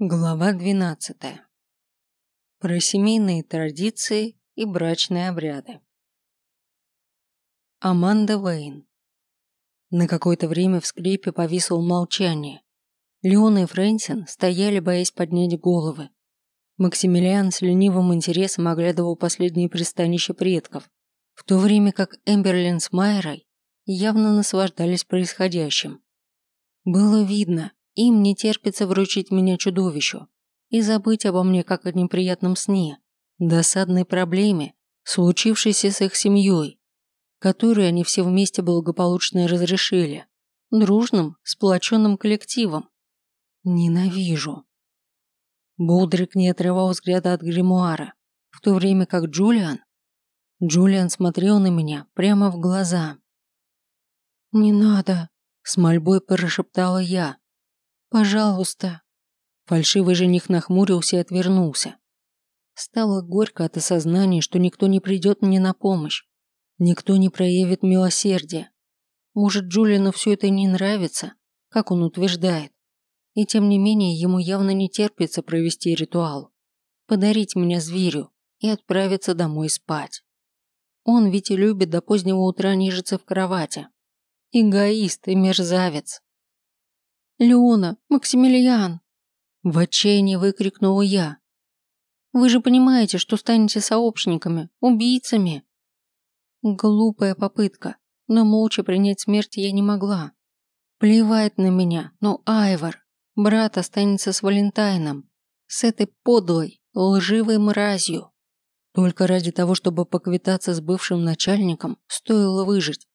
Глава 12. Про семейные традиции и брачные обряды. Аманда Вейн. На какое-то время в скрипе повисло молчание. Леон и Фрэнсин стояли, боясь поднять головы. Максимилиан с ленивым интересом оглядывал последние пристанища предков, в то время как Эмберлин с Майрой явно наслаждались происходящим. Было видно, им не терпится вручить меня чудовищу и забыть обо мне как о неприятном сне, досадной проблеме, случившейся с их семьей, которую они все вместе благополучно разрешили, дружным, сплоченным коллективом. Ненавижу. Болдрик не отрывал взгляда от гримуара, в то время как Джулиан... Джулиан смотрел на меня прямо в глаза. «Не надо», – с мольбой прошептала я, Пожалуйста. Фальшивый жених нахмурился и отвернулся. Стало горько от осознания, что никто не придет мне на помощь. Никто не проявит милосердия. Может, Джулину все это не нравится, как он утверждает. И тем не менее, ему явно не терпится провести ритуал. Подарить меня зверю и отправиться домой спать. Он ведь и любит до позднего утра нежиться в кровати. Эгоист и мерзавец. «Леона! Максимилиан!» В отчаянии выкрикнула я. «Вы же понимаете, что станете сообщниками, убийцами!» Глупая попытка, но молча принять смерть я не могла. Плевать на меня, но Айвар, брат останется с Валентайном, с этой подлой, лживой мразью. Только ради того, чтобы поквитаться с бывшим начальником, стоило выжить.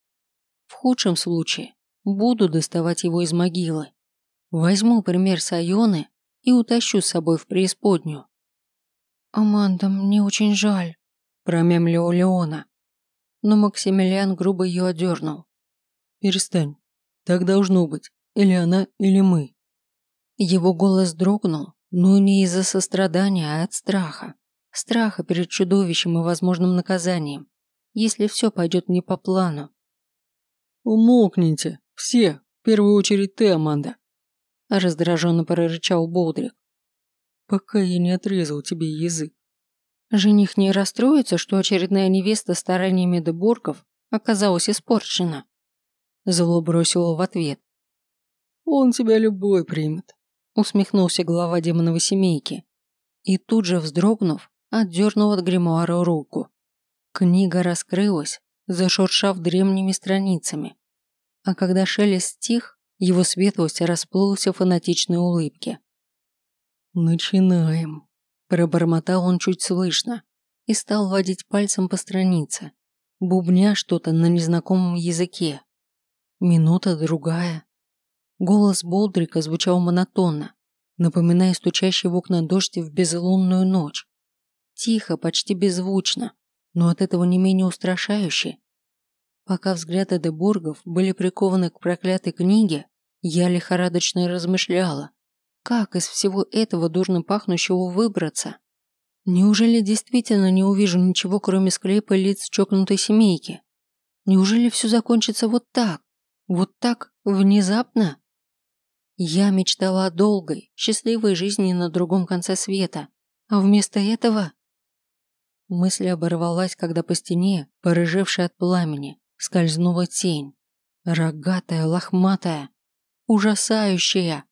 В худшем случае буду доставать его из могилы. Возьму пример с Айоны и утащу с собой в преисподнюю. «Аманда, мне очень жаль», – промямлила Леона. Но Максимилиан грубо ее одернул. «Перестань. Так должно быть. Или она, или мы». Его голос дрогнул, но не из-за сострадания, а от страха. Страха перед чудовищем и возможным наказанием, если все пойдет не по плану. «Умолкните, все, в первую очередь ты, Аманда раздраженно прорычал Болдрик. «Пока я не отрезал тебе язык». Жених не расстроится, что очередная невеста стараниями Деборгов оказалась испорчена. Зло бросила в ответ. «Он тебя любой примет», усмехнулся глава демоновой семейки. И тут же, вздрогнув, отдернул от гримуара руку. Книга раскрылась, зашуршав древними страницами. А когда шелест стих, его светлость расплылся в фанатичной улыбке. «Начинаем», – пробормотал он чуть слышно и стал водить пальцем по странице, бубня что-то на незнакомом языке. Минута другая. Голос Болдрика звучал монотонно, напоминая стучащий в окна дождь в безлунную ночь. Тихо, почти беззвучно, но от этого не менее устрашающе. Пока взгляды Дебургов были прикованы к проклятой книге, я лихорадочно размышляла, как из всего этого дурно пахнущего выбраться. Неужели действительно не увижу ничего, кроме склепа лиц чокнутой семейки? Неужели все закончится вот так? Вот так внезапно? Я мечтала о долгой, счастливой жизни на другом конце света, а вместо этого... Мысль оборвалась, когда по стене, порыжевшей от пламени, скользнула тень. Рогатая, лохматая, ужасающая.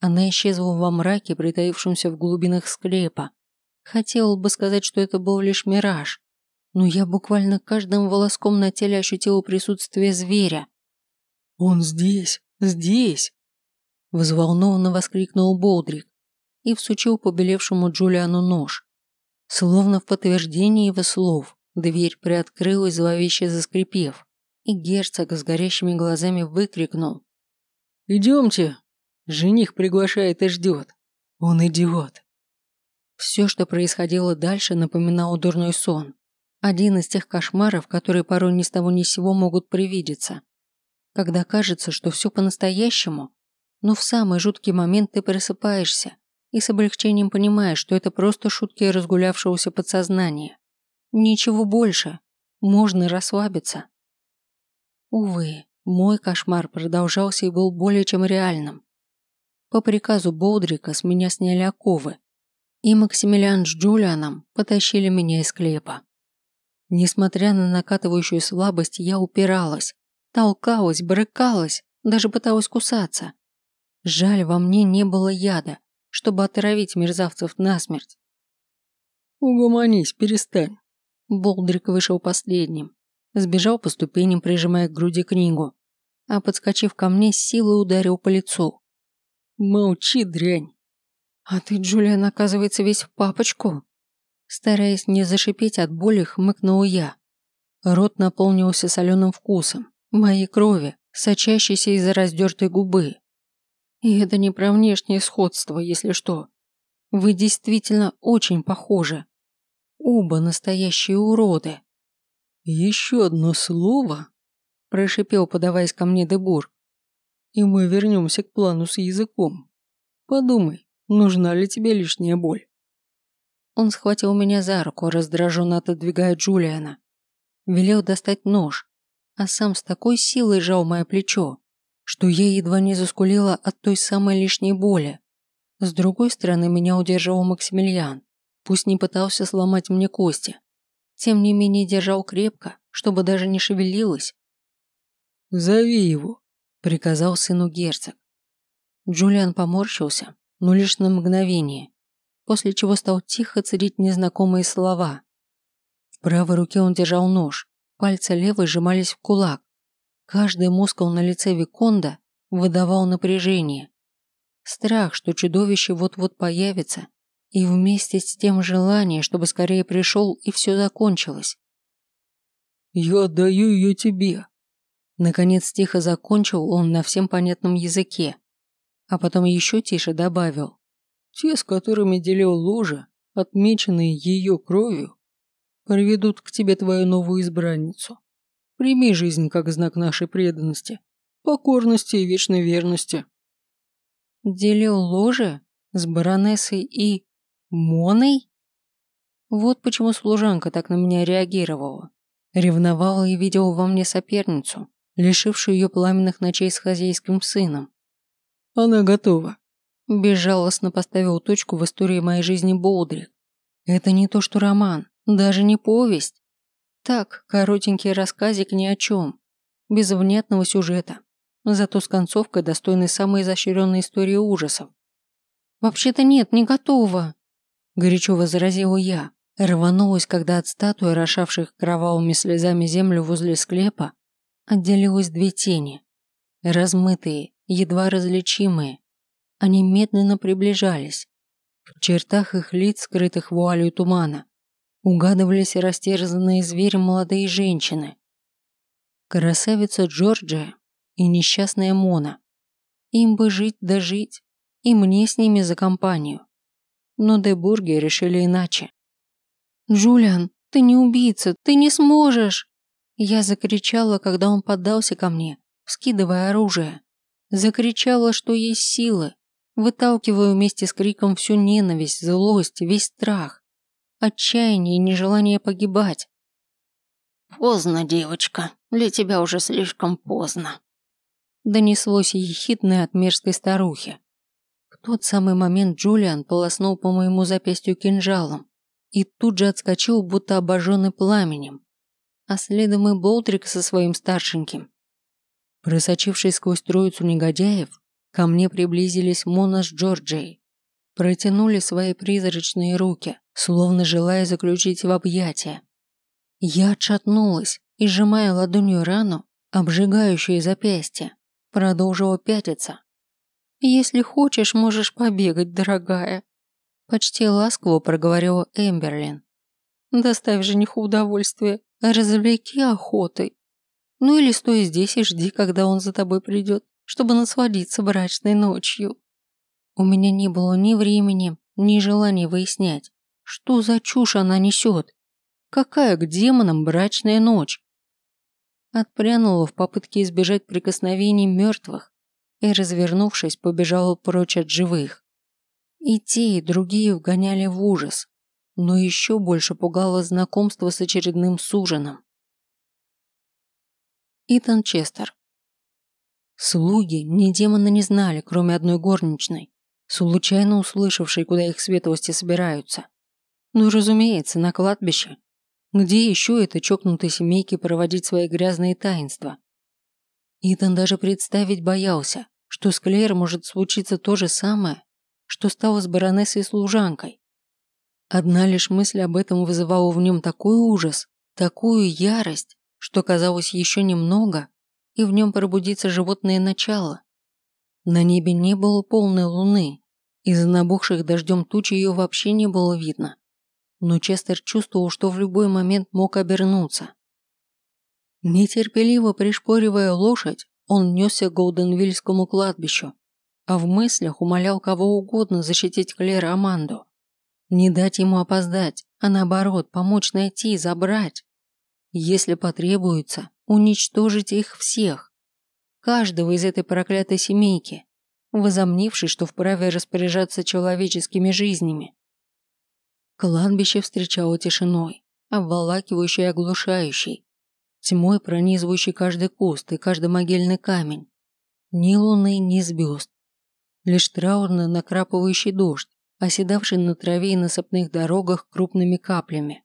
Она исчезла во мраке, притаившемся в глубинах склепа. Хотела бы сказать, что это был лишь мираж, но я буквально каждым волоском на теле ощутила присутствие зверя. «Он здесь, здесь!» Взволнованно воскликнул Болдрик и всучил побелевшему Джулиану нож. Словно в подтверждение его слов, дверь приоткрылась, зловеще заскрипев, и герцог с горящими глазами выкрикнул «Идемте. Жених приглашает и ждет. Он идиот». Все, что происходило дальше, напоминало дурной сон. Один из тех кошмаров, которые порой ни с того ни с сего могут привидеться. Когда кажется, что все по-настоящему, но в самый жуткий момент ты просыпаешься и с облегчением понимаешь, что это просто шутки разгулявшегося подсознания. Ничего больше. Можно расслабиться. Увы, мой кошмар продолжался и был более чем реальным. По приказу Болдрика с меня сняли оковы, и Максимилиан с Джулианом потащили меня из склепа. Несмотря на накатывающую слабость, я упиралась, толкалась, брыкалась, даже пыталась кусаться. Жаль, во мне не было яда, чтобы отравить мерзавцев насмерть. «Угомонись, перестань». Болдрик вышел последним, сбежал по ступеням, прижимая к груди книгу, а подскочив ко мне, с силой ударил по лицу. «Молчи, дрянь!» «А ты, Джулиан, оказывается, весь в папочку?» Стараясь не зашипеть от боли, хмыкнула я. Рот наполнился соленым вкусом, моей крови, сочащейся из-за раздертой губы. И это не про внешнее сходство, если что. Вы действительно очень похожи. Оба настоящие уроды. Еще одно слово, прошипел, подаваясь ко мне Дебур. И мы вернемся к плану с языком. Подумай, нужна ли тебе лишняя боль? Он схватил меня за руку, раздраженно отодвигая Джулиана. Велел достать нож, а сам с такой силой жал мое плечо, что я едва не заскулила от той самой лишней боли. С другой стороны, меня удерживал Максимилиан, пусть не пытался сломать мне кости. Тем не менее держал крепко, чтобы даже не шевелилась. «Зови его», – приказал сыну герцог. Джулиан поморщился, но лишь на мгновение, после чего стал тихо царить незнакомые слова. В правой руке он держал нож, пальцы левой сжимались в кулак. Каждый мускул на лице Виконда выдавал напряжение. Страх, что чудовище вот-вот появится, и вместе с тем желание, чтобы скорее пришел и все закончилось. «Я отдаю ее тебе», Наконец тихо закончил он на всем понятном языке, а потом еще тише добавил. «Те, с которыми делил ложе, отмеченные ее кровью, приведут к тебе твою новую избранницу. Прими жизнь как знак нашей преданности, покорности и вечной верности». «Делил ложе с баронессой и... Моной?» Вот почему служанка так на меня реагировала. Ревновала и видела во мне соперницу, лишившую ее пламенных ночей с хозяйским сыном. «Она готова», – безжалостно поставил точку в истории моей жизни Болдрик. «Это не то, что роман, даже не повесть. Так, коротенький рассказик ни о чем, без внятного сюжета, зато с концовкой, достойной самой изощренной истории ужасов. «Вообще-то нет, не готова», – горячо возразила я, рванулась, когда от статуи, рошавших кровавыми слезами землю возле склепа, отделилось две тени. Размытые, едва различимые. Они медленно приближались. В чертах их лиц, скрытых вуалью тумана, угадывались растерзанные зверем молодые женщины. Красавица Джорджия и несчастная Мона. Им бы жить да жить, и мне с ними за компанию. Но Дебурги решили иначе. «Джулиан, ты не убийца, ты не сможешь!» Я закричала, когда он поддался ко мне, вскидывая оружие. Закричала, что есть силы, выталкивая вместе с криком всю ненависть, злость, весь страх, отчаяние и нежелание погибать. «Поздно, девочка, для тебя уже слишком поздно», донеслось ехидное от мерзкой старухи. Тот самый момент Джулиан полоснул по моему запястью кинжалом и тут же отскочил, будто обожженный пламенем а следом и Болтрик со своим старшеньким. Просочившись сквозь троицу негодяев, ко мне приблизились Мона с Джорджией. Протянули свои призрачные руки, словно желая заключить в объятия. Я отшатнулась и, сжимая ладонью рану, обжигающую запястье, продолжила пятиться. «Если хочешь, можешь побегать, дорогая», почти ласково проговорила Эмберлин. «Доставь жениху удовольствие Развлеки охотой. Ну или стой здесь и жди, когда он за тобой придет, чтобы насладиться брачной ночью. У меня не было ни времени, ни желания выяснять, что за чушь она несет. Какая к демонам брачная ночь? Отпрянула в попытке избежать прикосновений мертвых и, развернувшись, побежала прочь от живых. И те, и другие вгоняли в ужас но еще больше пугало знакомство с очередным суженым. Итан Честер Слуги ни демона не знали, кроме одной горничной, случайно услышавшей, куда их светлости собираются. Ну, разумеется, на кладбище. Где еще это чокнутой семейки проводить свои грязные таинства? Итан даже представить боялся, что с Клэр может случиться то же самое, что стало с баронессой-служанкой. Одна лишь мысль об этом вызывала в нем такой ужас, такую ярость, что казалось еще немного, и в нем пробудится животное начало. На небе не было полной луны, из-за набухших дождем туч ее вообще не было видно. Но Честер чувствовал, что в любой момент мог обернуться. Нетерпеливо пришпоривая лошадь, он несся к Голденвильскому кладбищу, а в мыслях умолял кого угодно защитить Клэр Аманду. Не дать ему опоздать, а наоборот, помочь найти и забрать. Если потребуется, уничтожить их всех. Каждого из этой проклятой семейки, возомнивший, что вправе распоряжаться человеческими жизнями. Кладбище встречало тишиной, обволакивающей и оглушающей, тьмой пронизывающей каждый куст и каждый могильный камень. Ни луны, ни звезд. Лишь траурно накрапывающий дождь, оседавший на траве и на сыпных дорогах крупными каплями.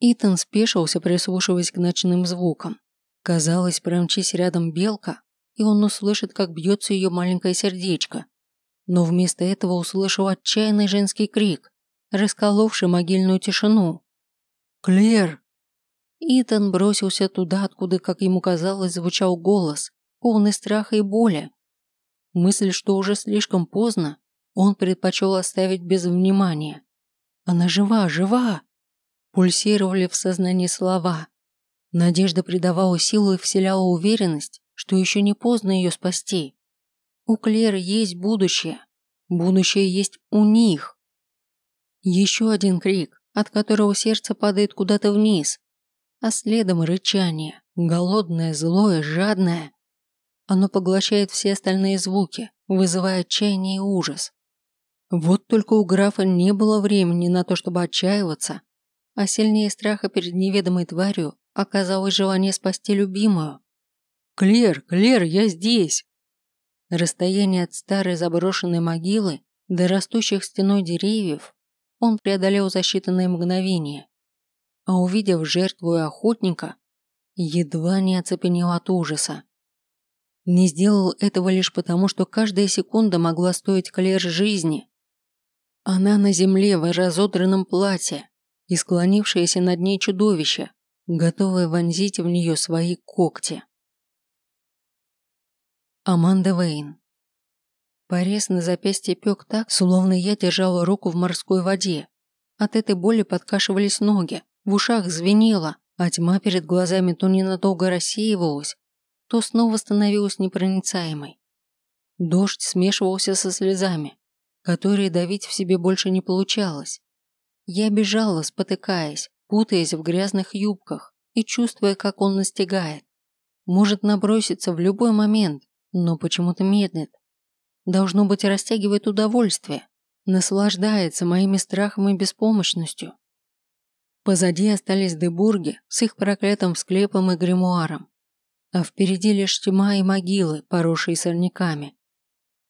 Итан спешился, прислушиваясь к ночным звукам. Казалось, промчись рядом белка, и он услышит, как бьется ее маленькое сердечко. Но вместо этого услышал отчаянный женский крик, расколовший могильную тишину. «Клер!» Итан бросился туда, откуда, как ему казалось, звучал голос, полный страха и боли. Мысль, что уже слишком поздно, он предпочел оставить без внимания. Она жива, жива! Пульсировали в сознании слова. Надежда придавала силу и вселяла уверенность, что еще не поздно ее спасти. У Клеры есть будущее. Будущее есть у них. Еще один крик, от которого сердце падает куда-то вниз, а следом рычание, голодное, злое, жадное. Оно поглощает все остальные звуки, вызывая отчаяние и ужас. Вот только у графа не было времени на то, чтобы отчаиваться, а сильнее страха перед неведомой тварью оказалось желание спасти любимую. «Клер, Клер, я здесь!» Расстояние от старой заброшенной могилы до растущих стеной деревьев он преодолел за считанные мгновения, а увидев жертву и охотника, едва не оцепенел от ужаса. Не сделал этого лишь потому, что каждая секунда могла стоить Клер жизни, она на земле в разодранном платье и склонившееся над ней чудовище, готовое вонзить в нее свои когти. Аманда Вейн Порез на запястье пек так, словно я держала руку в морской воде. От этой боли подкашивались ноги, в ушах звенело, а тьма перед глазами то ненадолго рассеивалась, то снова становилась непроницаемой. Дождь смешивался со слезами, которые давить в себе больше не получалось. Я бежала, спотыкаясь, путаясь в грязных юбках и чувствуя, как он настигает. Может наброситься в любой момент, но почему-то медлит. Должно быть, растягивает удовольствие, наслаждается моими страхом и беспомощностью. Позади остались Дебурги с их проклятым склепом и гримуаром, а впереди лишь тьма и могилы, поросшие сорняками.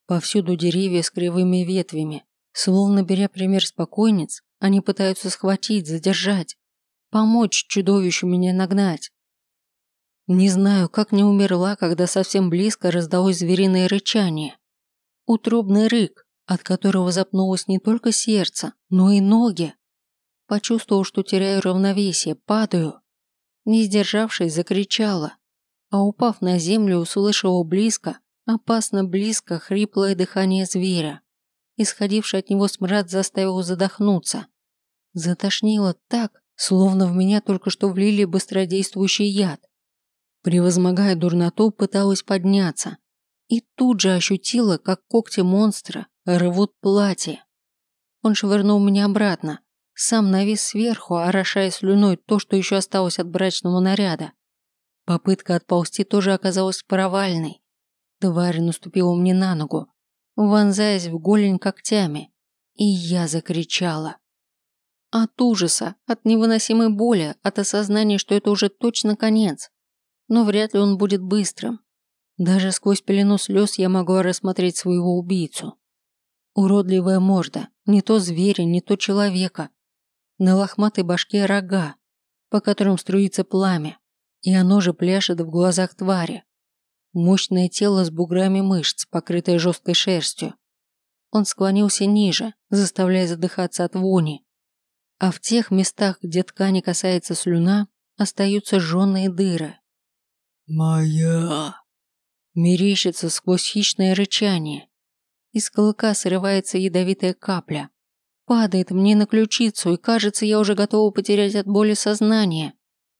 Повсюду деревья с кривыми ветвями. Словно беря пример спокойниц, они пытаются схватить, задержать, помочь чудовищу меня нагнать. Не знаю, как не умерла, когда совсем близко раздалось звериное рычание. Утробный рык, от которого запнулось не только сердце, но и ноги. Почувствовал, что теряю равновесие, падаю. Не сдержавшись, закричала, а упав на землю, услышала близко Опасно близко хриплое дыхание зверя. Исходивший от него смрад заставил задохнуться. Затошнило так, словно в меня только что влили быстродействующий яд. Превозмогая дурноту, пыталась подняться. И тут же ощутила, как когти монстра рвут платье. Он швырнул меня обратно, сам навис сверху, орошая слюной то, что еще осталось от брачного наряда. Попытка отползти тоже оказалась провальной. Тварь наступила мне на ногу, вонзаясь в голень когтями, и я закричала. От ужаса, от невыносимой боли, от осознания, что это уже точно конец. Но вряд ли он будет быстрым. Даже сквозь пелену слез я могла рассмотреть своего убийцу. Уродливая морда, не то зверя, не то человека. На лохматой башке рога, по которым струится пламя, и оно же пляшет в глазах твари. Мощное тело с буграми мышц, покрытое жесткой шерстью. Он склонился ниже, заставляя задыхаться от вони. А в тех местах, где ткани касается слюна, остаются жженые дыры. «Моя!» Мерещится сквозь хищное рычание. Из клыка срывается ядовитая капля. Падает мне на ключицу, и кажется, я уже готова потерять от боли сознание.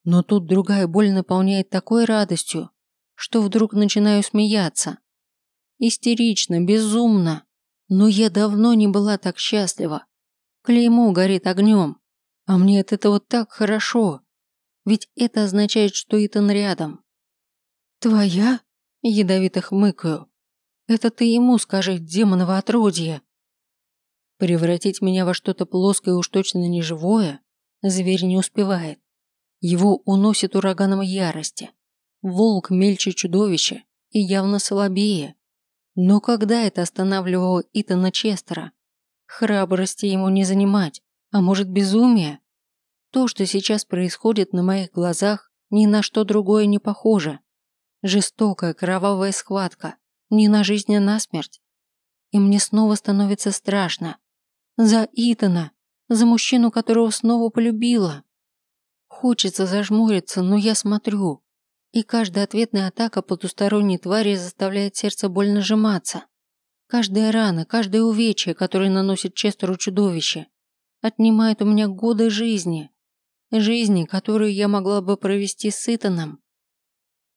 Но тут другая боль наполняет такой радостью, что вдруг начинаю смеяться. Истерично, безумно. Но я давно не была так счастлива. Клеймо горит огнем, а мне от этого так хорошо. Ведь это означает, что Итан рядом. «Твоя?» – ядовито хмыкаю. «Это ты ему скажи, демоново отродье!» Превратить меня во что-то плоское уж точно не живое зверь не успевает. Его уносит ураганом ярости. Волк мельче чудовища и явно слабее. Но когда это останавливало Итана Честера? Храбрости ему не занимать, а может безумие? То, что сейчас происходит на моих глазах, ни на что другое не похоже. Жестокая кровавая схватка, не на жизнь, а на смерть. И мне снова становится страшно. За Итана, за мужчину, которого снова полюбила. Хочется зажмуриться, но я смотрю. И каждая ответная атака потусторонней твари заставляет сердце больно сжиматься. Каждая рана, каждое увечье, которое наносит Честеру чудовище, отнимает у меня годы жизни. Жизни, которую я могла бы провести с Итаном.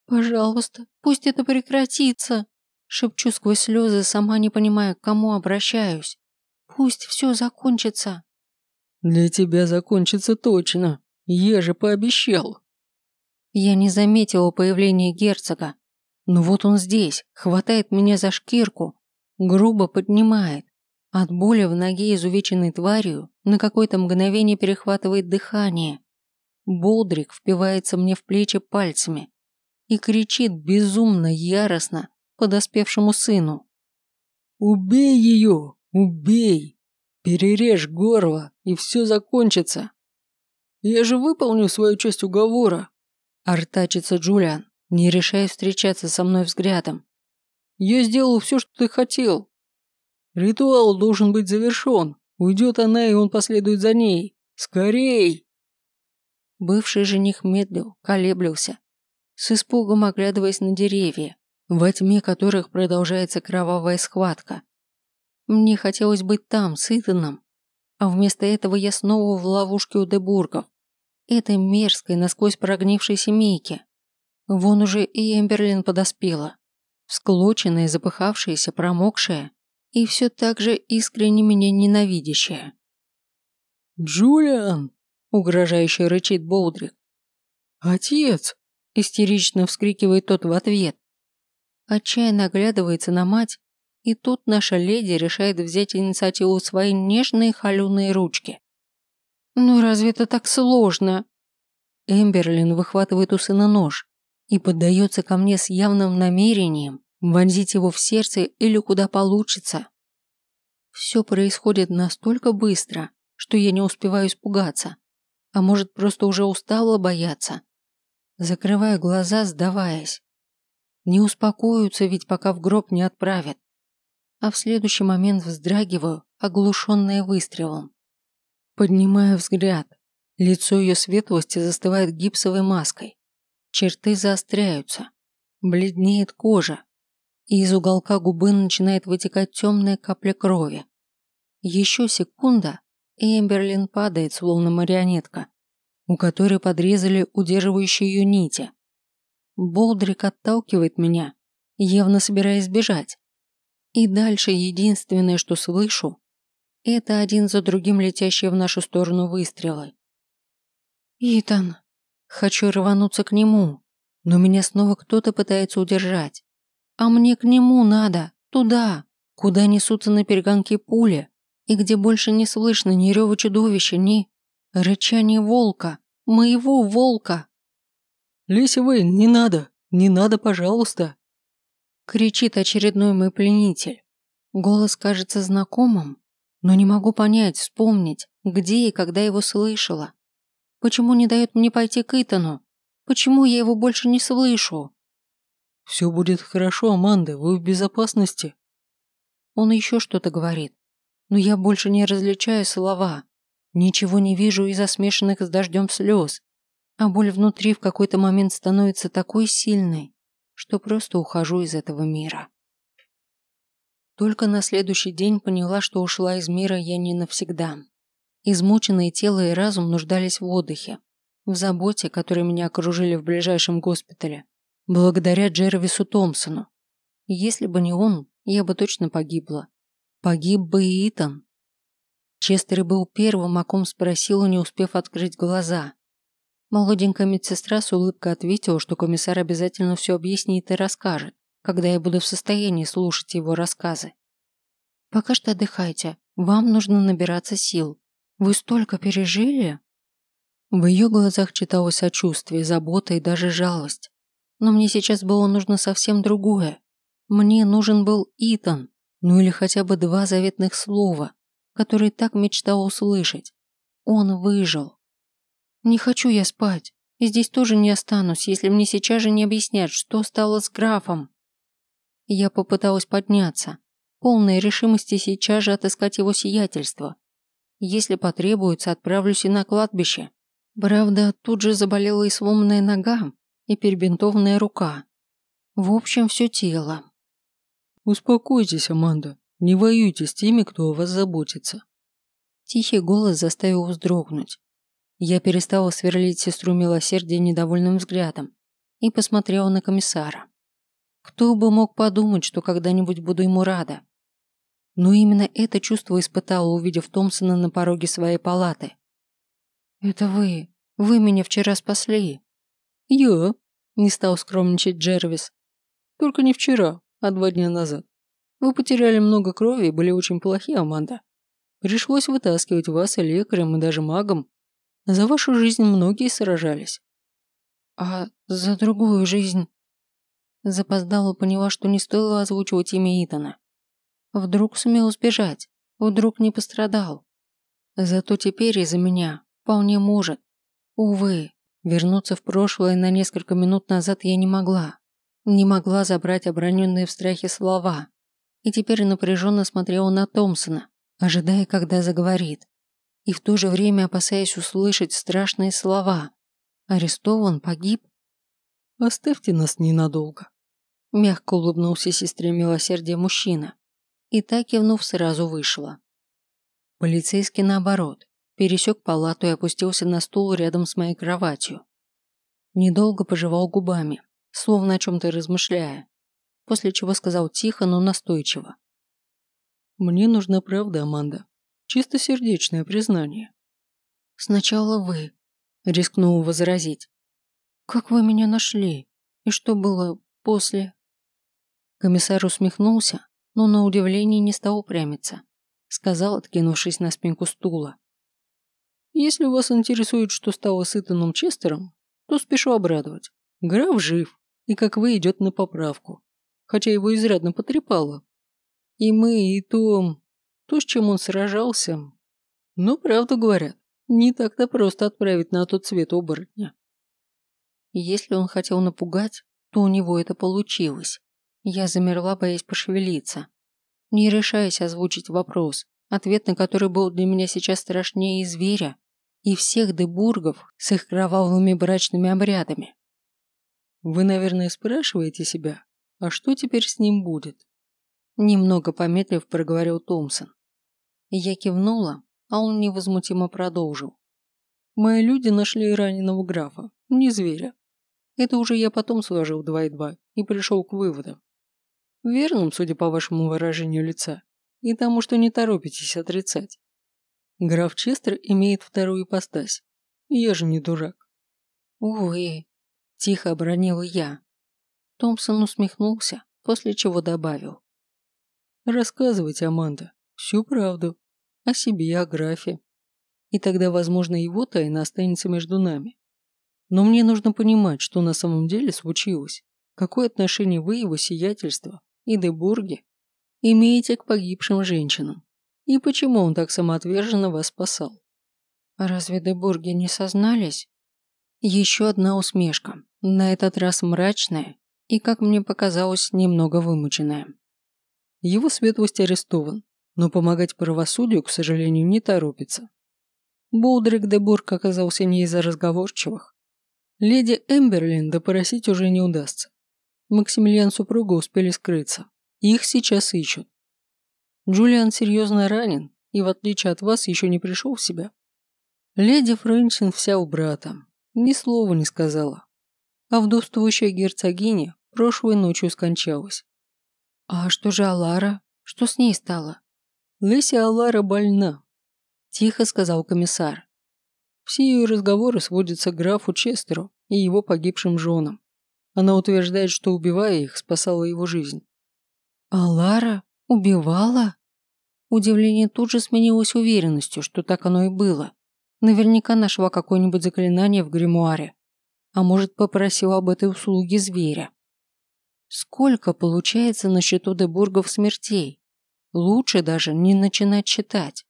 «Пожалуйста, пусть это прекратится!» Шепчу сквозь слезы, сама не понимая, к кому обращаюсь. «Пусть все закончится!» «Для тебя закончится точно!» Я же пообещал. Я не заметила появления герцога. Но вот он здесь, хватает меня за шкирку, грубо поднимает. От боли в ноге изувеченной тварью на какое-то мгновение перехватывает дыхание. Болдрик впивается мне в плечи пальцами и кричит безумно, яростно подоспевшему сыну. «Убей ее! Убей! Перережь горло, и все закончится!» Я же выполню свою часть уговора. Артачится Джулиан, не решая встречаться со мной взглядом. Я сделал все, что ты хотел. Ритуал должен быть завершен. Уйдет она, и он последует за ней. Скорей! Бывший жених медлил, колеблился, с испугом оглядываясь на деревья, во тьме которых продолжается кровавая схватка. Мне хотелось быть там, с Итаном, а вместо этого я снова в ловушке у Дебургов. Этой мерзкой, насквозь прогнившей семейки. Вон уже и Эмберлин подоспела. Всклоченная, запыхавшаяся, промокшая и все так же искренне меня ненавидящая. «Джулиан!» – угрожающе рычит Болдрик. «Отец!» – истерично вскрикивает тот в ответ. Отчаянно оглядывается на мать, и тут наша леди решает взять инициативу в свои нежные холеные ручки. «Ну разве это так сложно?» Эмберлин выхватывает у сына нож и поддается ко мне с явным намерением вонзить его в сердце или куда получится. Все происходит настолько быстро, что я не успеваю испугаться, а может просто уже устала бояться. Закрываю глаза, сдаваясь. Не успокоятся ведь, пока в гроб не отправят а в следующий момент вздрагиваю, оглушенная выстрелом. Поднимаю взгляд. Лицо ее светлости застывает гипсовой маской. Черты заостряются. Бледнеет кожа. И из уголка губы начинает вытекать темная капля крови. Еще секунда, и Эмберлин падает, словно марионетка, у которой подрезали удерживающие ее нити. Болдрик отталкивает меня, явно собираясь бежать. И дальше единственное, что слышу, это один за другим летящие в нашу сторону выстрелы. «Итан!» Хочу рвануться к нему, но меня снова кто-то пытается удержать. А мне к нему надо, туда, куда несутся на перегонке пули, и где больше не слышно ни рева чудовища, ни рычания волка, моего волка. «Леся Вейн, не надо, не надо, пожалуйста!» Кричит очередной мой пленитель. Голос кажется знакомым, но не могу понять, вспомнить, где и когда его слышала. Почему не дает мне пойти к Итану? Почему я его больше не слышу? «Все будет хорошо, Аманда, вы в безопасности». Он еще что-то говорит, но я больше не различаю слова. Ничего не вижу из-за смешанных с дождем слез, а боль внутри в какой-то момент становится такой сильной, что просто ухожу из этого мира. Только на следующий день поняла, что ушла из мира я не навсегда. Измученные тело и разум нуждались в отдыхе, в заботе, которой меня окружили в ближайшем госпитале, благодаря Джервису Томпсону. Если бы не он, я бы точно погибла. Погиб бы и Итан. Честер был первым, о ком спросила, не успев открыть глаза. Молоденькая медсестра с улыбкой ответила, что комиссар обязательно все объяснит и расскажет, когда я буду в состоянии слушать его рассказы. «Пока что отдыхайте. Вам нужно набираться сил. Вы столько пережили?» В ее глазах читалось сочувствие, забота и даже жалость. Но мне сейчас было нужно совсем другое. Мне нужен был Итан, ну или хотя бы два заветных слова, которые так мечтал услышать. Он выжил. Не хочу я спать. И здесь тоже не останусь, если мне сейчас же не объяснят, что стало с графом. Я попыталась подняться, полной решимости сейчас же отыскать его сиятельство. Если потребуется, отправлюсь и на кладбище. Правда, тут же заболела и сломанная нога, и перебинтованная рука. В общем, все тело. «Успокойтесь, Аманда. Не воюйте с теми, кто о вас заботится». Тихий голос заставил вздрогнуть. Я перестала сверлить сестру милосердия недовольным взглядом и посмотрела на комиссара. Кто бы мог подумать, что когда-нибудь буду ему рада. Но именно это чувство испытала, увидев Томпсона на пороге своей палаты. «Это вы. Вы меня вчера спасли». «Я?» – не стал скромничать Джервис. «Только не вчера, а два дня назад. Вы потеряли много крови и были очень плохи, Аманда. Пришлось вытаскивать вас и лекарем, и даже магом за вашу жизнь многие сражались. А за другую жизнь? Запоздала поняла, что не стоило озвучивать имя Итана. Вдруг сумел сбежать, вдруг не пострадал. Зато теперь из-за меня вполне может. Увы, вернуться в прошлое на несколько минут назад я не могла. Не могла забрать оброненные в страхе слова. И теперь напряженно смотрела на Томпсона, ожидая, когда заговорит и в то же время опасаясь услышать страшные слова. Арестован, погиб? Оставьте нас ненадолго. Мягко улыбнулся сестре милосердия мужчина. И так кивнув, сразу вышла. Полицейский, наоборот, пересек палату и опустился на стул рядом с моей кроватью. Недолго пожевал губами, словно о чем-то размышляя, после чего сказал тихо, но настойчиво. «Мне нужна правда, Аманда. Чистосердечное признание. Сначала вы, рискнул возразить. Как вы меня нашли? И что было после? Комиссар усмехнулся, но на удивление не стал упрямиться. Сказал, откинувшись на спинку стула. Если вас интересует, что стало с Итаном Честером, то спешу обрадовать. Граф жив, и как вы идет на поправку, хотя его изрядно потрепало. И мы, и Том, то, с чем он сражался. Но правду говорят, не так-то просто отправить на тот свет оборотня. Если он хотел напугать, то у него это получилось. Я замерла, боясь пошевелиться. Не решаясь озвучить вопрос, ответ на который был для меня сейчас страшнее и зверя, и всех дебургов с их кровавыми брачными обрядами. Вы, наверное, спрашиваете себя, а что теперь с ним будет? Немного помедлив проговорил Томпсон. Я кивнула, а он невозмутимо продолжил. Мои люди нашли раненого графа, не зверя. Это уже я потом сложил два и два и пришел к выводам. Верным, судя по вашему выражению лица, и тому, что не торопитесь отрицать. Граф Честер имеет вторую ипостась. Я же не дурак. Увы, тихо обронила я. Томпсон усмехнулся, после чего добавил. Рассказывайте, Аманда, всю правду о себе, о графе. И тогда, возможно, его тайна останется между нами. Но мне нужно понимать, что на самом деле случилось. какое отношение вы, его сиятельство и Дебурги имеете к погибшим женщинам? И почему он так самоотверженно вас спасал? Разве Дебурги не сознались? Еще одна усмешка, на этот раз мрачная и, как мне показалось, немного вымученная. Его светлость арестован, но помогать правосудию, к сожалению, не торопится. Болдрик де Бург оказался не из-за разговорчивых. Леди Эмберлин допросить уже не удастся. Максимилиан супруга успели скрыться. Их сейчас ищут. Джулиан серьезно ранен и, в отличие от вас, еще не пришел в себя. Леди Френчин вся у брата. Ни слова не сказала. А вдовствующая герцогиня прошлой ночью скончалась. А что же Алара? Что с ней стало? Леся Алара больна, тихо сказал комиссар. Все ее разговоры сводятся к графу Честеру и его погибшим женам. Она утверждает, что, убивая их, спасала его жизнь. «Алара? Убивала?» Удивление тут же сменилось уверенностью, что так оно и было. Наверняка нашла какое-нибудь заклинание в гримуаре. А может, попросила об этой услуге зверя. Сколько получается на счету Дебургов смертей? Лучше даже не начинать читать.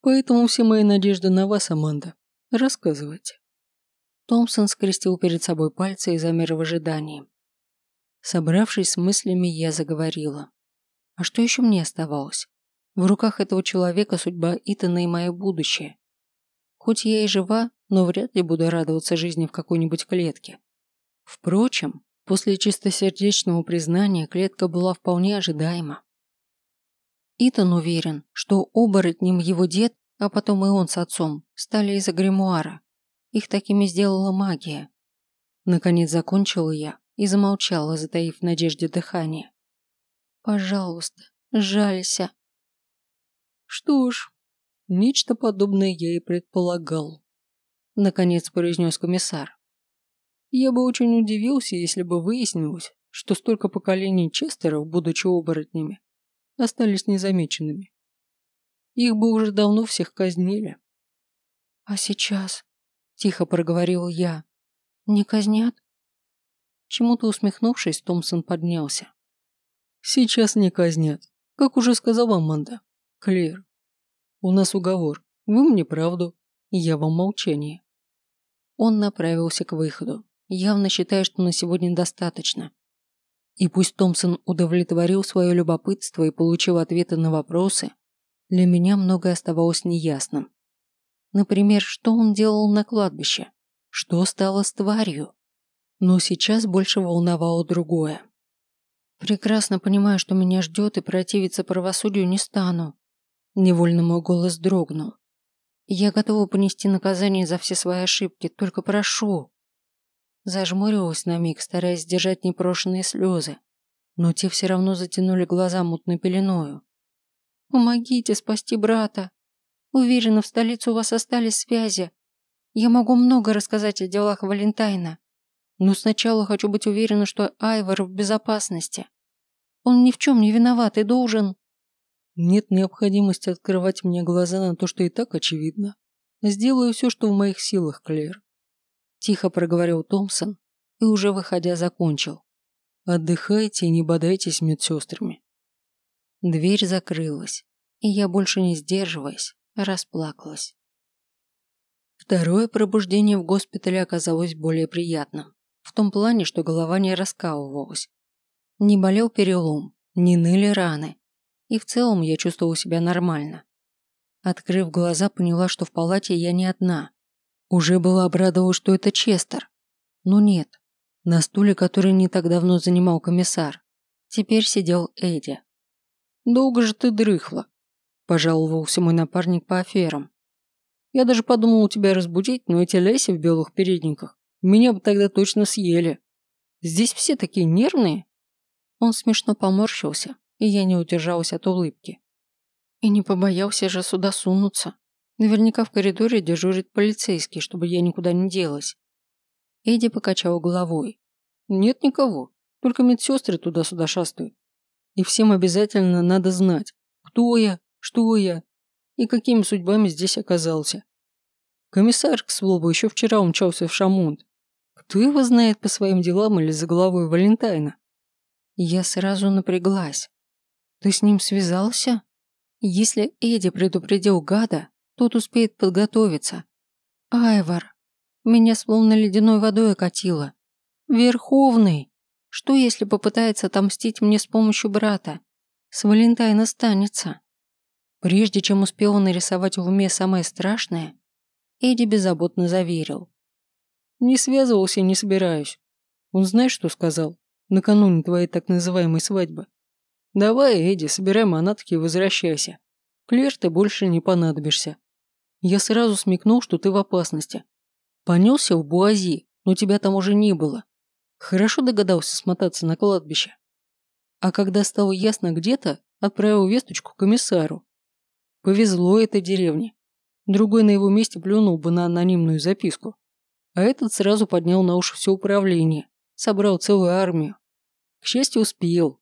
Поэтому все мои надежды на вас, Аманда. Рассказывайте. Томпсон скрестил перед собой пальцы и замер в ожидании. Собравшись с мыслями, я заговорила. А что еще мне оставалось? В руках этого человека судьба Итана и мое будущее. Хоть я и жива, но вряд ли буду радоваться жизни в какой-нибудь клетке. Впрочем, после чистосердечного признания клетка была вполне ожидаема. Итан уверен, что оборотнем его дед, а потом и он с отцом, стали из-за гримуара. Их такими сделала магия. Наконец закончила я и замолчала, затаив в надежде дыхание. «Пожалуйста, жалься». «Что ж, нечто подобное я и предполагал», — наконец произнес комиссар. «Я бы очень удивился, если бы выяснилось, что столько поколений Честеров, будучи оборотнями, остались незамеченными. Их бы уже давно всех казнили. А сейчас, тихо проговорил я, не казнят? Чему-то усмехнувшись, Томпсон поднялся. Сейчас не казнят, как уже сказала Аманда. Клер, у нас уговор. Вы мне правду, я вам молчание. Он направился к выходу, явно считая, что на сегодня достаточно. И пусть Томпсон удовлетворил свое любопытство и получил ответы на вопросы, для меня многое оставалось неясным. Например, что он делал на кладбище? Что стало с тварью? Но сейчас больше волновало другое. Прекрасно понимаю, что меня ждет, и противиться правосудию не стану. Невольно мой голос дрогнул. Я готова понести наказание за все свои ошибки, только прошу. Зажмурилась на миг, стараясь сдержать непрошенные слезы, но те все равно затянули глаза мутной пеленою. «Помогите спасти брата. Уверена, в столице у вас остались связи. Я могу много рассказать о делах Валентайна, но сначала хочу быть уверена, что Айвор в безопасности. Он ни в чем не виноват и должен...» «Нет необходимости открывать мне глаза на то, что и так очевидно. Сделаю все, что в моих силах, Клэр. Тихо проговорил Томпсон и уже выходя закончил. Отдыхайте и не бодайтесь медсестрами. Дверь закрылась, и я больше не сдерживаясь, расплакалась. Второе пробуждение в госпитале оказалось более приятным. В том плане, что голова не раскалывалась. Не болел перелом, не ныли раны. И в целом я чувствовала себя нормально. Открыв глаза, поняла, что в палате я не одна. Уже была обрадовалась, что это Честер. Но нет. На стуле, который не так давно занимал комиссар, теперь сидел Эдди. «Долго же ты дрыхла», – пожаловался мой напарник по аферам. «Я даже подумал тебя разбудить, но эти леси в белых передниках меня бы тогда точно съели. Здесь все такие нервные». Он смешно поморщился, и я не удержалась от улыбки. И не побоялся же сюда сунуться. Наверняка в коридоре дежурит полицейский, чтобы я никуда не делась. Эдди покачал головой. Нет никого, только медсестры туда-сюда шастают. И всем обязательно надо знать, кто я, что я и какими судьбами здесь оказался. Комиссар, к слову, еще вчера умчался в Шамонт. Кто его знает по своим делам или за головой Валентайна? Я сразу напряглась. Ты с ним связался? Если Эдди предупредил гада, тот успеет подготовиться. Айвар, меня словно ледяной водой окатило. Верховный! Что если попытается отомстить мне с помощью брата? С Валентайна станется. Прежде чем успел нарисовать в уме самое страшное, Эдди беззаботно заверил. «Не связывался и не собираюсь. Он знаешь, что сказал? Накануне твоей так называемой свадьбы. Давай, Эдди, собирай манатки и возвращайся. Клер ты больше не понадобишься. Я сразу смекнул, что ты в опасности. Понесся в Буази, но тебя там уже не было. Хорошо догадался смотаться на кладбище. А когда стало ясно где-то, отправил весточку комиссару. Повезло этой деревне. Другой на его месте плюнул бы на анонимную записку. А этот сразу поднял на уши все управление, собрал целую армию. К счастью, успел.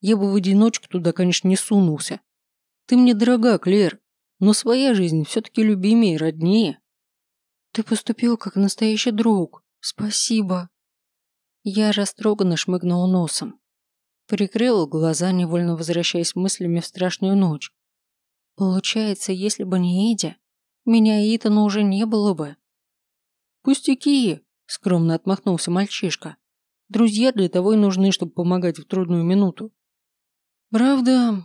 Я бы в одиночку туда, конечно, не сунулся. Ты мне дорога, Клер, но своя жизнь все-таки любимее и роднее. Ты поступил как настоящий друг. Спасибо. Я растроганно шмыгнул носом. Прикрыл глаза, невольно возвращаясь мыслями в страшную ночь. Получается, если бы не Эдя, меня Итана уже не было бы. Пустяки, скромно отмахнулся мальчишка. Друзья для того и нужны, чтобы помогать в трудную минуту. Правда,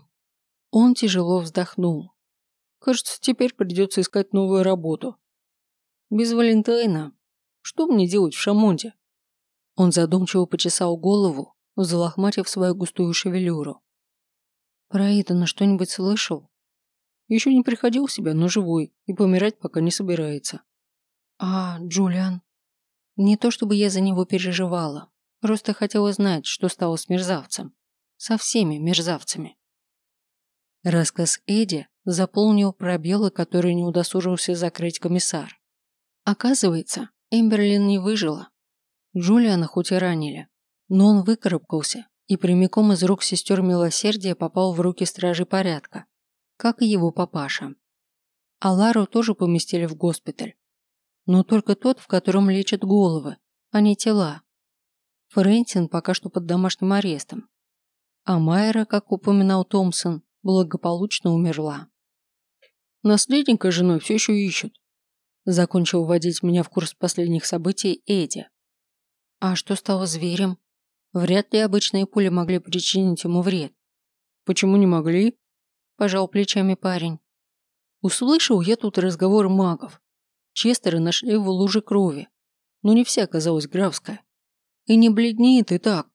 он тяжело вздохнул. Кажется, теперь придется искать новую работу. Без Валентайна. Что мне делать в Шамонте? Он задумчиво почесал голову, залохматив свою густую шевелюру. Про Итана что-нибудь слышал? Еще не приходил в себя, но живой, и помирать пока не собирается. А, Джулиан? Не то чтобы я за него переживала, просто хотела знать, что стало с мерзавцем. Со всеми мерзавцами. Рассказ Эдди заполнил пробелы, которые не удосужился закрыть комиссар. Оказывается, Эмберлин не выжила. Джулиана хоть и ранили, но он выкарабкался и прямиком из рук сестер милосердия попал в руки стражи порядка как и его папаша. А Лару тоже поместили в госпиталь. Но только тот, в котором лечат головы, а не тела. Фрэнсин пока что под домашним арестом. А Майра, как упоминал Томпсон, благополучно умерла. Наследника с женой все еще ищут. Закончил вводить меня в курс последних событий Эдди. А что стало зверем? Вряд ли обычные пули могли причинить ему вред. Почему не могли? пожал плечами парень. Услышал я тут разговор магов. Честера нашли его луже крови, но не вся оказалась графская. И не бледнеет и так.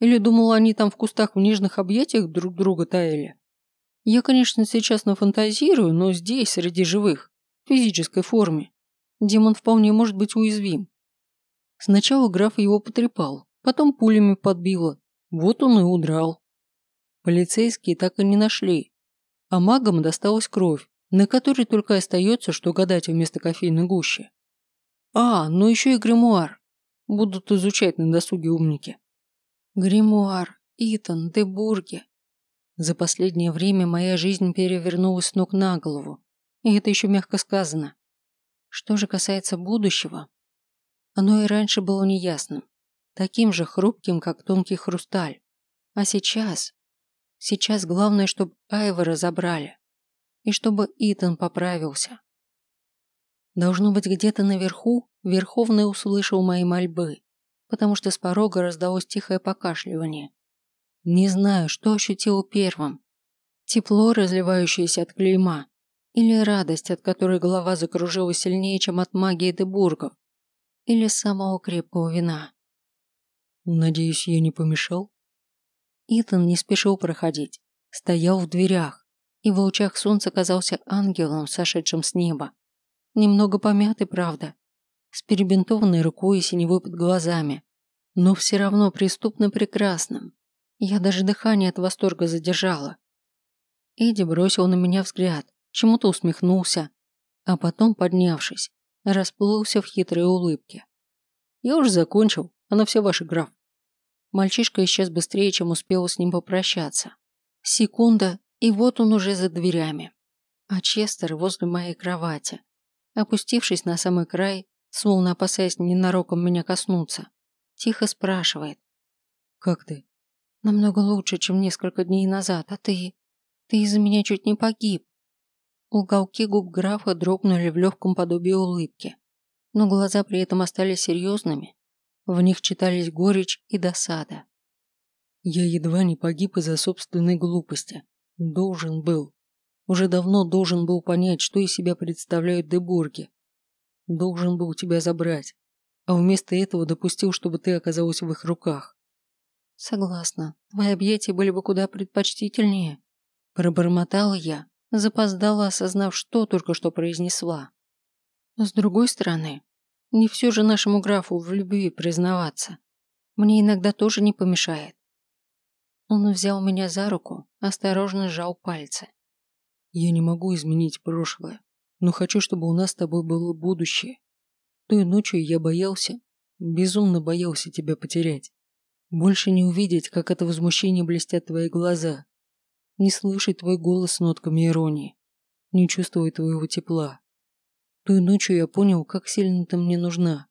Или думал, они там в кустах в нежных объятиях друг друга таяли? Я, конечно, сейчас нафантазирую, но здесь, среди живых, в физической форме, демон вполне может быть уязвим. Сначала граф его потрепал, потом пулями подбило. Вот он и удрал. Полицейские так и не нашли, а магам досталась кровь, на которой только остается, что гадать вместо кофейной гущи. А, ну еще и гримуар. Будут изучать на досуге умники. Гримуар, Итан, Дебурги. За последнее время моя жизнь перевернулась ног на голову. И это еще мягко сказано. Что же касается будущего, оно и раньше было неясным. Таким же хрупким, как тонкий хрусталь. А сейчас Сейчас главное, чтобы Айвора забрали. И чтобы Итан поправился. Должно быть, где-то наверху Верховный услышал мои мольбы, потому что с порога раздалось тихое покашливание. Не знаю, что ощутил первым. Тепло, разливающееся от клейма, или радость, от которой голова закружилась сильнее, чем от магии Дебургов, или самого крепкого вина. «Надеюсь, я не помешал?» Итан не спешил проходить, стоял в дверях и в лучах солнца казался ангелом, сошедшим с неба. Немного помятый, правда, с перебинтованной рукой и синевой под глазами, но все равно преступно прекрасным. Я даже дыхание от восторга задержала. Эдди бросил на меня взгляд, чему-то усмехнулся, а потом, поднявшись, расплылся в хитрой улыбке. «Я уже закончил, она вся ваша, граф. Мальчишка исчез быстрее, чем успел с ним попрощаться. Секунда, и вот он уже за дверями. А Честер возле моей кровати. Опустившись на самый край, словно опасаясь ненароком меня коснуться. Тихо спрашивает. «Как ты?» «Намного лучше, чем несколько дней назад, а ты... Ты из-за меня чуть не погиб». Уголки губ графа дрогнули в легком подобии улыбки, но глаза при этом остались серьезными. В них читались горечь и досада. Я едва не погиб из-за собственной глупости. Должен был. Уже давно должен был понять, что из себя представляют дебурги. Должен был тебя забрать. А вместо этого допустил, чтобы ты оказалась в их руках. Согласна. Твои объятия были бы куда предпочтительнее. Пробормотала я, запоздала, осознав, что только что произнесла. С другой стороны, не все же нашему графу в любви признаваться. Мне иногда тоже не помешает. Он взял меня за руку, осторожно сжал пальцы. «Я не могу изменить прошлое, но хочу, чтобы у нас с тобой было будущее. Той ночью я боялся, безумно боялся тебя потерять. Больше не увидеть, как это возмущение блестят твои глаза. Не слышать твой голос с нотками иронии. Не чувствовать твоего тепла. Той ночью я понял, как сильно ты мне нужна.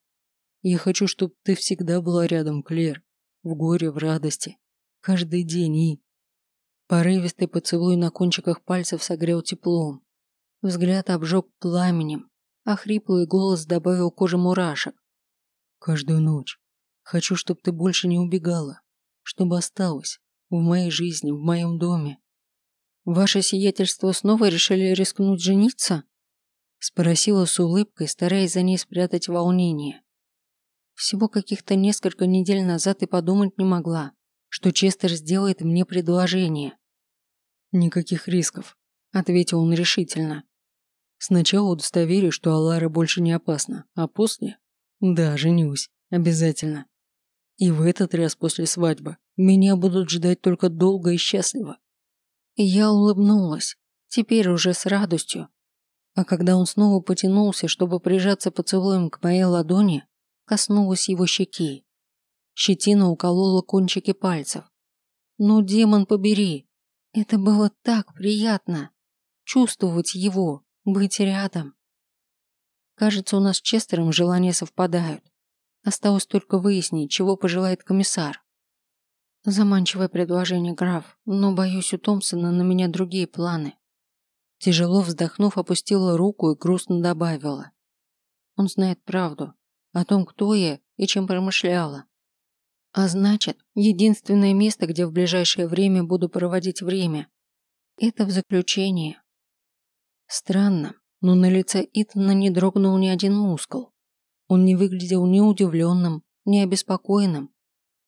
Я хочу, чтобы ты всегда была рядом, Клер. В горе, в радости. Каждый день и... Порывистый поцелуй на кончиках пальцев согрел теплом. Взгляд обжег пламенем, а хриплый голос добавил коже мурашек. Каждую ночь. Хочу, чтобы ты больше не убегала. Чтобы осталась. В моей жизни, в моем доме. Ваше сиятельство снова решили рискнуть жениться? Спросила с улыбкой, стараясь за ней спрятать волнение. Всего каких-то несколько недель назад и подумать не могла, что Честер сделает мне предложение. «Никаких рисков», — ответил он решительно. «Сначала удостоверюсь, что Алара больше не опасна, а после...» «Да, женюсь. Обязательно. И в этот раз после свадьбы меня будут ждать только долго и счастливо». я улыбнулась, теперь уже с радостью. А когда он снова потянулся, чтобы прижаться поцелуем к моей ладони, коснулась его щеки. Щетина уколола кончики пальцев. Ну, демон побери. Это было так приятно. Чувствовать его, быть рядом. Кажется, у нас с Честером желания совпадают. Осталось только выяснить, чего пожелает комиссар. Заманчивое предложение, граф, но, боюсь, у Томпсона на меня другие планы. Тяжело вздохнув, опустила руку и грустно добавила. Он знает правду о том, кто я и чем промышляла. А значит, единственное место, где в ближайшее время буду проводить время, это в заключении. Странно, но на лице Итана не дрогнул ни один мускул. Он не выглядел ни удивленным, ни обеспокоенным,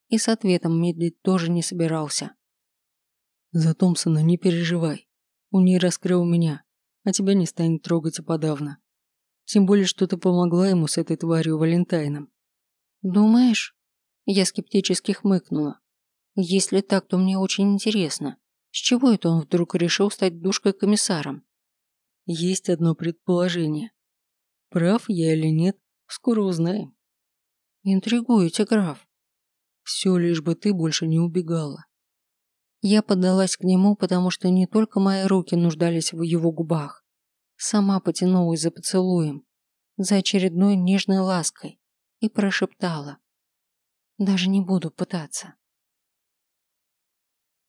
и с ответом медлить тоже не собирался. «За Томпсона не переживай. Он не раскрыл меня, а тебя не станет трогать и подавно. Тем более, что ты помогла ему с этой тварью Валентайном». «Думаешь?» Я скептически хмыкнула. Если так, то мне очень интересно, с чего это он вдруг решил стать душкой-комиссаром? Есть одно предположение. Прав я или нет, скоро узнаем. Интригуете, граф. Все лишь бы ты больше не убегала. Я поддалась к нему, потому что не только мои руки нуждались в его губах. Сама потянулась за поцелуем, за очередной нежной лаской и прошептала. Даже не буду пытаться.